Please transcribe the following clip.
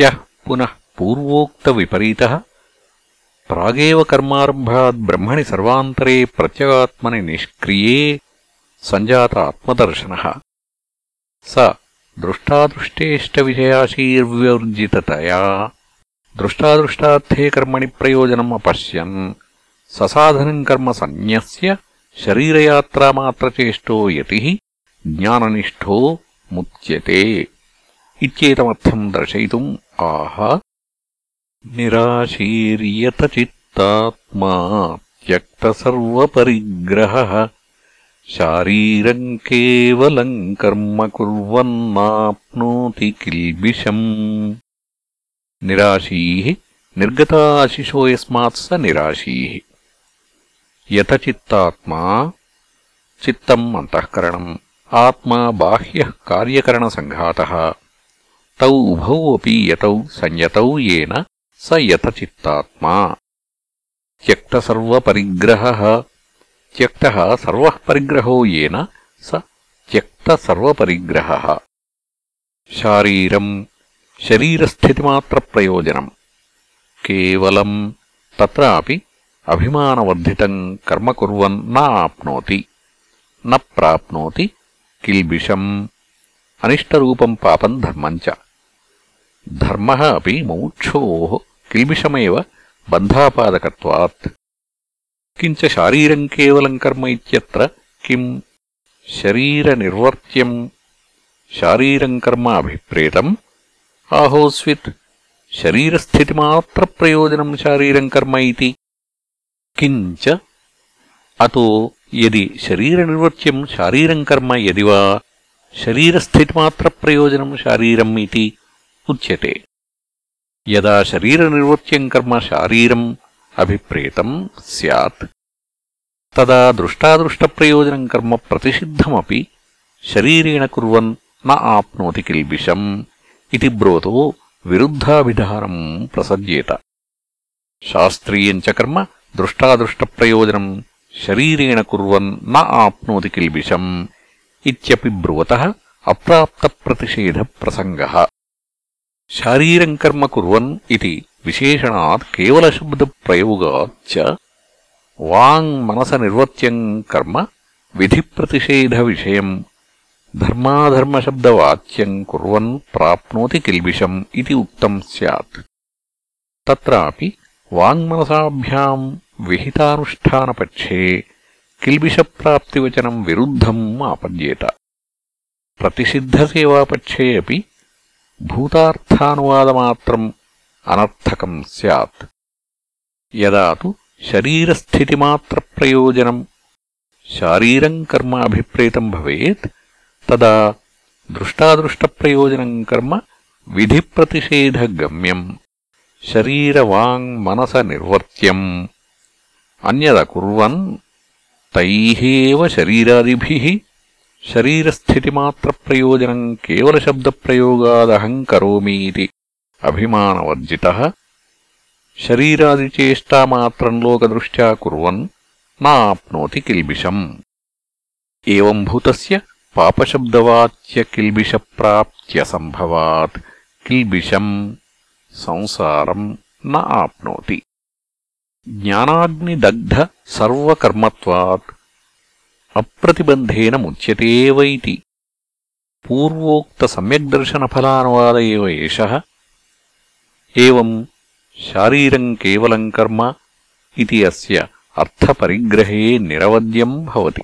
प्रत्ययः पुनः पूर्वोक्तविपरीतः प्रागेव कर्मारम्भात् ब्रह्मणि सर्वान्तरे प्रत्यगात्मनि निष्क्रिये सञ्जात आत्मदर्शनः स दृष्टादृष्टेष्टविषयाशीर्विवर्जिततया दृष्टादृष्टार्थे कर्मणि प्रयोजनम् अपश्यन् ससाधनम् कर्म सन्न्यस्य शरीरयात्रामात्रचेष्टो यतिः ज्ञाननिष्ठो मुच्यते इत्येतमर्थम् दर्शयितुम् आह। निराशीर्यतचित्तात्मा त्यक्तसर्वपरिग्रहः शारीरम् केवलम् कर्म कुर्वन्नाप्नोति किल्बिषम्। निराशीः निर्गता आशिषो यस्मात् स निराशीः। यतचित्तात्मा चित्तम् अन्तःकरणम्। आत्मा बाह्यः कार्यकरणसङ्घातः తౌ ఉభౌ అపి యతౌ సంయతౌ యేన స యతచిత్తాత్మా త్యక్తసర్వపరిగ్రహः త్యక్తः సర్వః పరిగ్రహో యేన స త్యక్త సర్వపరిగ్రహ శారీరం శరీరస్థితిమాత్ర ప్రయోజనం కేవలం తత్రాపి అభిమానవర్ధితం కర్మ కుర్వన్ నా ఆప్నోతి న ప్రాప్నోతి కిల్బిషం అనిష్టరూపం పాపం ధర్మం చ. च धर्मः अपि मुमुक्षोः किल्बिषमेव बन्धापादकत्वात् किञ्च शारीरम् केवलम् कर्म इत्यत्र किम् शरीरनिर्वर्त्यम् शारीरम् कर्म अभिप्रेतम् आहोस्वित् शरीरस्थितिमात्रप्रयोजनम् शारीरम् कर्म इति किञ्च अतो यदि शरीरनिर्वृत्यम् शारीरम् कर्म यदि वा शरीरस्थितिमात्रप्रयोजनम् शारीरम् इति उच्यते यदा शरीरनिर्वृत्यम् कर्म शारीरम् अभिप्रेतम् स्यात् तदा दृष्टादृष्टप्रयोजनम् कर्म प्रतिषिद्धमपि शरीरेण कुर्वन् न आप्नोति किल्बिषम् इति ब्रोतो विरुद्धाभिधानम् प्रसज्येत शास्त्रीयम् च कर्म दृष्टादृष्टप्रयोजनम् शरीरेण कुर्वन् न आप्नोति किल्बिषम् इत्यपि ब्रुवतः अप्राप्तप्रतिषेधप्रसङ्गः शारीरम् कर्म कुर्वन् इति विशेषणात् केवलशब्दप्रयोगाच्च वाङ्मनसनिर्वर्त्यम् कर्म विधिप्रतिषेधविषयम् धर्माधर्मशब्दवाच्यम् कुर्वन् प्राप्नोति किल्बिषम् इति उक्तम् स्यात् तत्रापि वाङ्मनसाभ्याम् विहितानुष्ठानपक्षे किल्बिषप्राप्तिवचनम् विरुद्धम् आपद्येत प्रतिषिद्धसेवापक्षे अपि भूतार्थानुवादमात्रम् अनर्थकम् स्यात् यदा तु शरीरस्थितिमात्रप्रयोजनम् शारीरम् कर्म अभिप्रेतम् भवेत् तदा दृष्टादृष्टप्रयोजनम् कर्म विधिप्रतिषेधगम्यम् शरीरवाङ्मनसनिर्वर्त्यम् अन्यदकुर्वन् तैः एव शरीरादिभिः శరీరస్థితిమాత్రప్రయోజనం కేవలశబ్దప్రయోగాదహం కరోమీతి. అభిమానవర్జిత. శరీరాదిచేష్టామాత్రం లోకదృష్ట్యా కుర్వన్ నాప్నోతి కిల్బిషం. ఏవంభూతస్య పాపశబ్దవాచ్యకిల్బిషప్రాప్త్యసంభవాత్. కిల్బిషం సంసారం నా ఆప్నోతి. జ్ఞానాగ్నిదగ్ధ సర్వకర్మత్వాత్. అప్రతిబంధేన ముచ్యతే వైతి. పూర్వోక్తసమ్యగ్దర్శనఫలానువాద ఏవ శారీరం కేవలం కర్మ ఇది అస్య అర్థపరిగ్రహే నిరవద్యం భవతి.